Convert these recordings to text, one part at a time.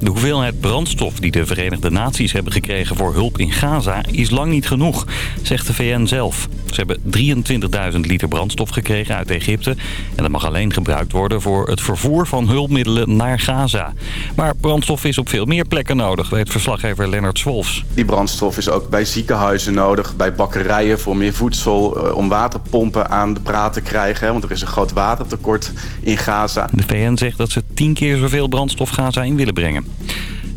De hoeveelheid brandstof die de Verenigde Naties hebben gekregen voor hulp in Gaza is lang niet genoeg, zegt de VN zelf. Ze hebben 23.000 liter brandstof gekregen uit Egypte en dat mag alleen gebruikt worden voor het vervoer van hulpmiddelen naar Gaza. Maar brandstof is op veel meer plekken nodig, weet verslaggever Lennart Swolfs. Die brandstof is ook bij ziekenhuizen nodig, bij bakkerijen voor meer voedsel, eh, om waterpompen aan de praat te krijgen, want er is een groot watertekort in Gaza. De VN zegt dat ze tien keer zoveel brandstof Gaza in willen brengen.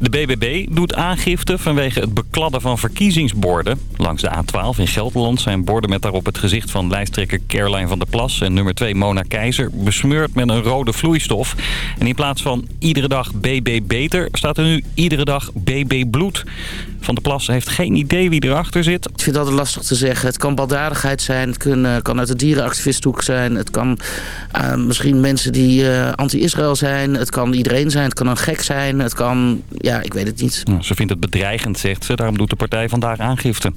De BBB doet aangifte vanwege het bekladden van verkiezingsborden. Langs de A12 in Gelderland zijn borden met daarop het gezicht van lijsttrekker Caroline van der Plas... en nummer 2 Mona Keizer besmeurd met een rode vloeistof. En in plaats van iedere dag BB Beter staat er nu iedere dag BB Bloed. Van der Plas heeft geen idee wie erachter zit. Ik vind dat lastig te zeggen. Het kan baldadigheid zijn, het kan, uit de dierenactivisthoek zijn... het kan uh, misschien mensen die uh, anti-Israël zijn, het kan iedereen zijn... het kan een gek zijn, het kan... ik weet het niet. Ze vindt het bedreigend, zegt ze. Daarom doet de partij vandaag aangifte.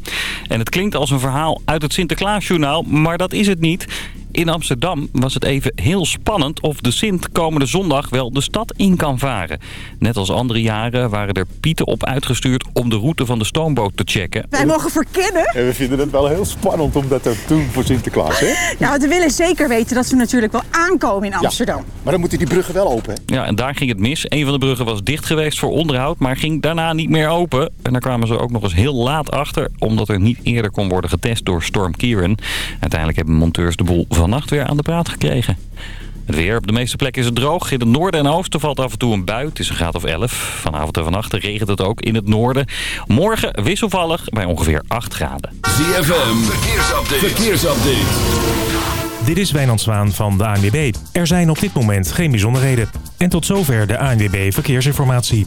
En het klinkt als een verhaal uit het Sinterklaasjournaal, maar dat is het niet. In Amsterdam was het even heel spannend of de Sint komende zondag wel de stad in kan varen. Net als andere jaren waren er pieten op uitgestuurd om de route van de stoomboot te checken. Wij mogen verkennen. En we vinden het wel heel spannend om dat te doen voor Sinterklaas, hè? Ja, we willen zeker weten dat ze natuurlijk wel aankomen in Amsterdam. Ja, maar dan moeten die bruggen wel open. Hè? Ja, en daar ging het mis. Een van de bruggen was dicht geweest voor onderhoud, maar ging daarna niet meer open. En daar kwamen ze ook nog eens heel laat achter, omdat er niet eerder kon worden getest door Storm Kieran. Uiteindelijk hebben monteurs de boel vannacht weer aan de praat gekregen. Het weer. Op de meeste plekken is het droog. In het noorden en oosten valt af en toe een bui. Het is een graad of 11. Vanavond en vannacht regent het ook in het noorden. Morgen wisselvallig bij ongeveer 8 graden. ZFM. Verkeersupdate. Verkeersupdate. Dit is Wijnand Zwaan van de ANWB. Er zijn op dit moment geen bijzonderheden. En tot zover de ANWB Verkeersinformatie.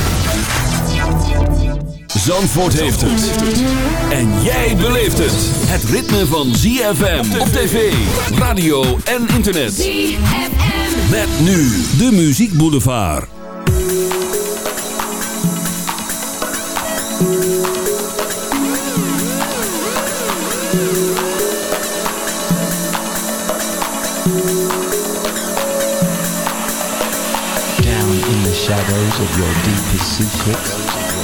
Zandvoort heeft het. En jij beleeft het. Het ritme van ZFM op tv, radio en internet. ZFM. Met nu de Muziek Boulevard. Down in the shadows of your deepest secrets.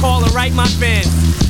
Call and write my fans.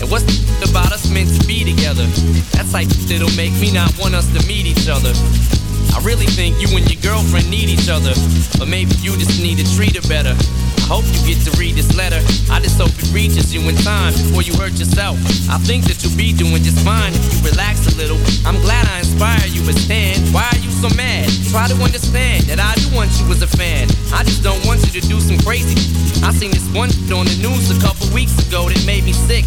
And what's the about us meant to be together? That's like that'll make me not want us to meet each other. I really think you and your girlfriend need each other, but maybe you just need to treat her better. I hope you get to read this letter. I just hope it reaches you in time before you hurt yourself. I think that you'll be doing just fine if you relax a little. I'm glad I inspired you, but Stan, why are you so mad? Try to understand that I do want you as a fan. I just don't want you to do some crazy. I seen this one on the news a couple weeks ago that made me sick.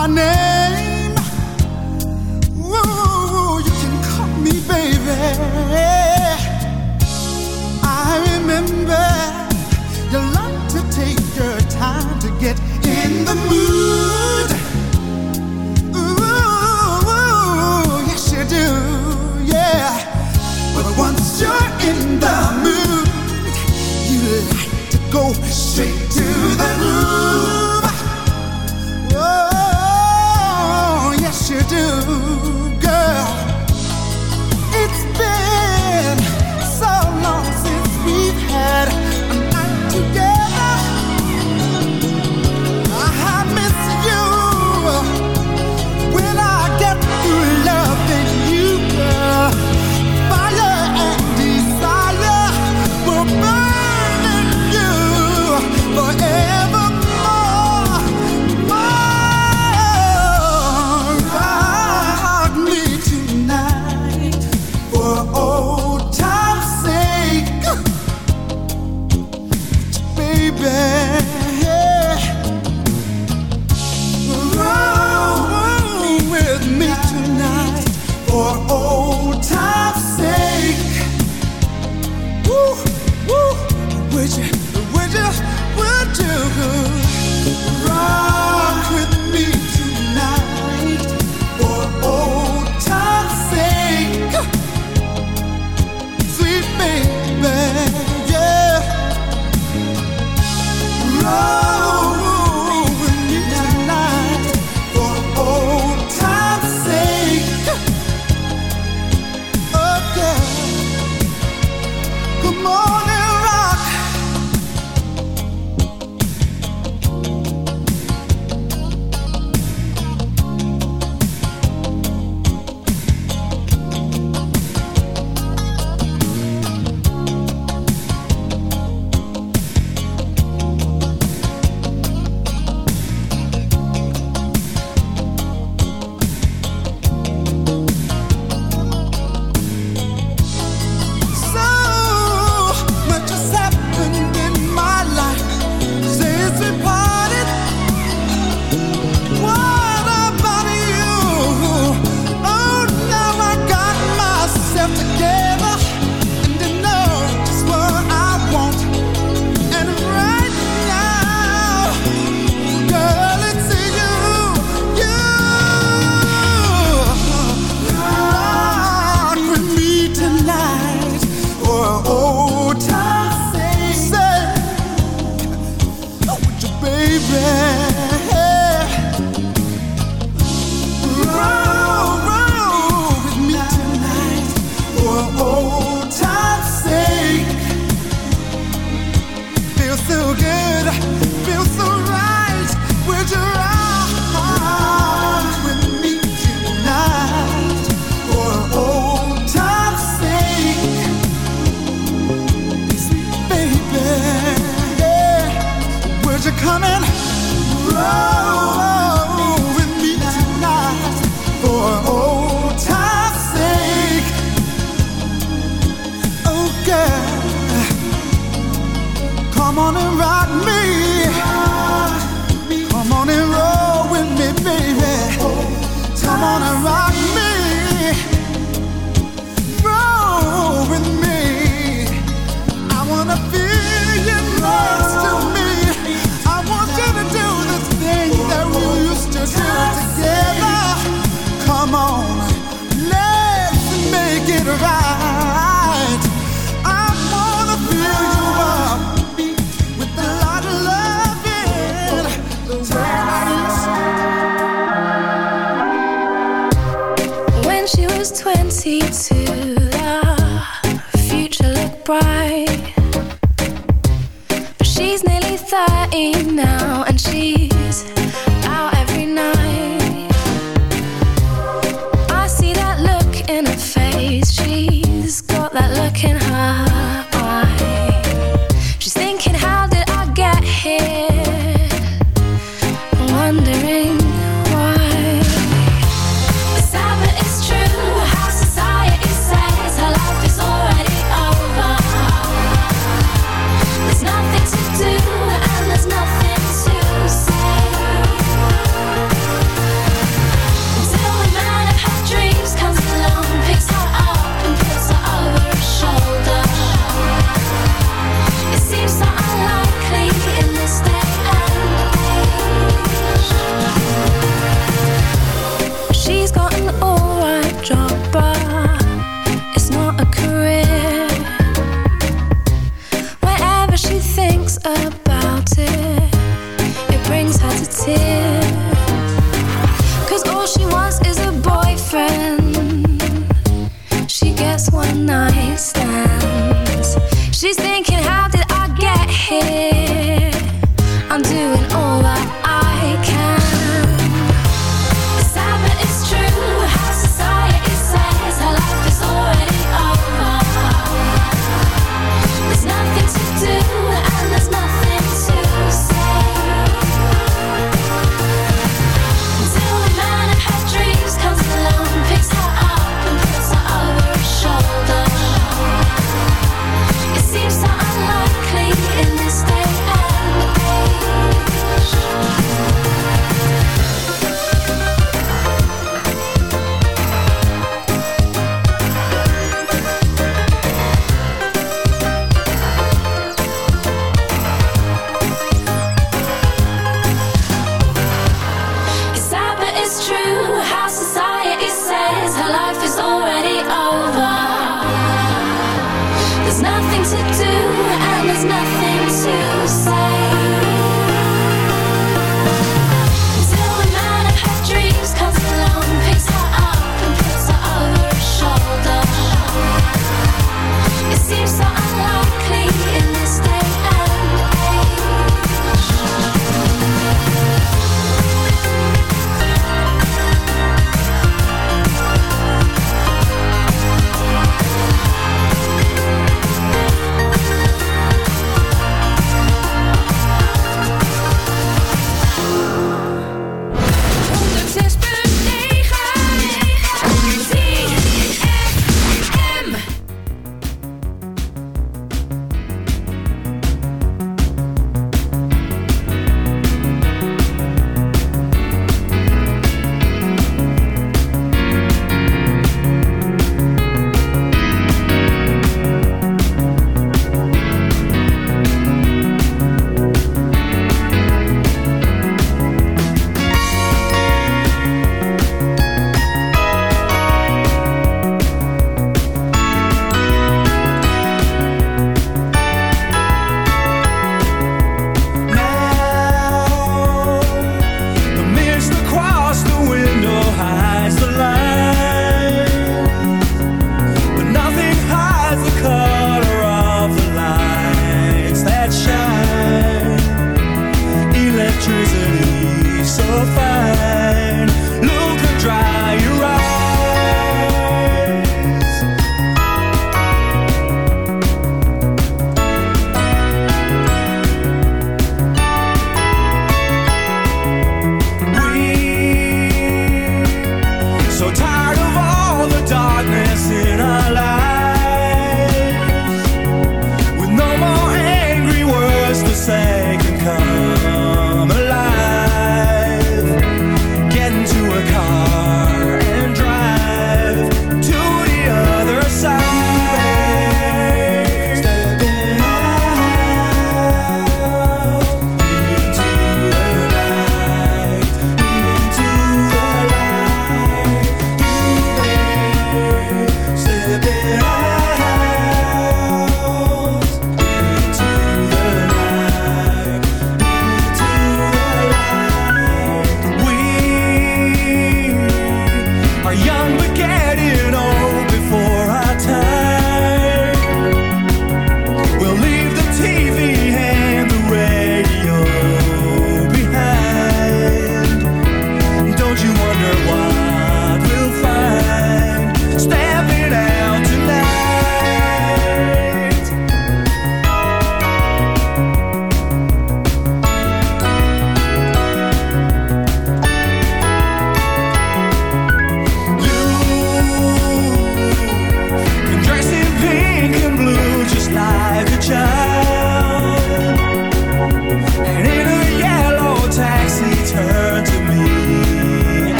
my name. You can call me baby. I remember you like to take your time to get in the mood. Yes you do, yeah. But once you're in the mood, you like to go straight to the moon. do, girl. It's been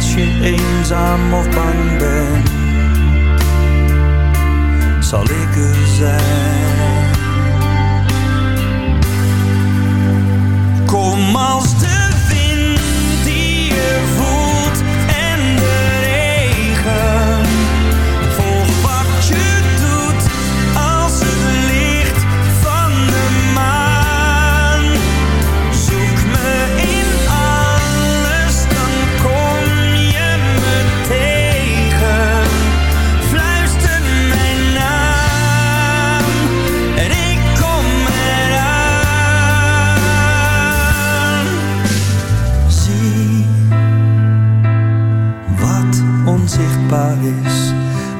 als je eenzaam of bang bent, zal ik er zijn. Kom als de wind die je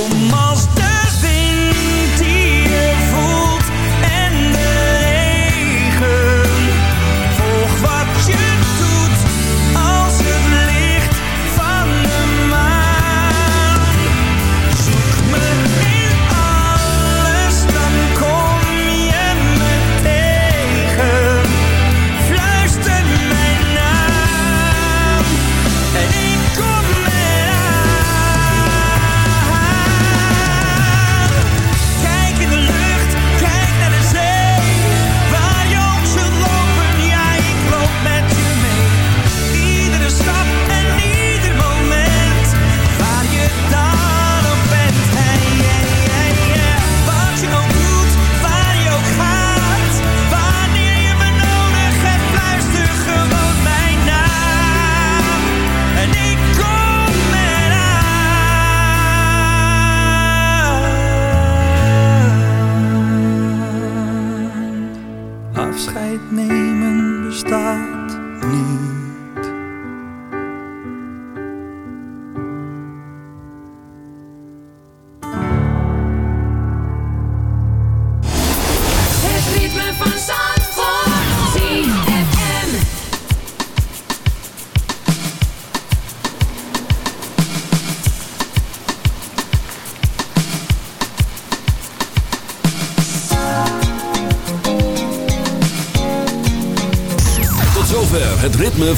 om als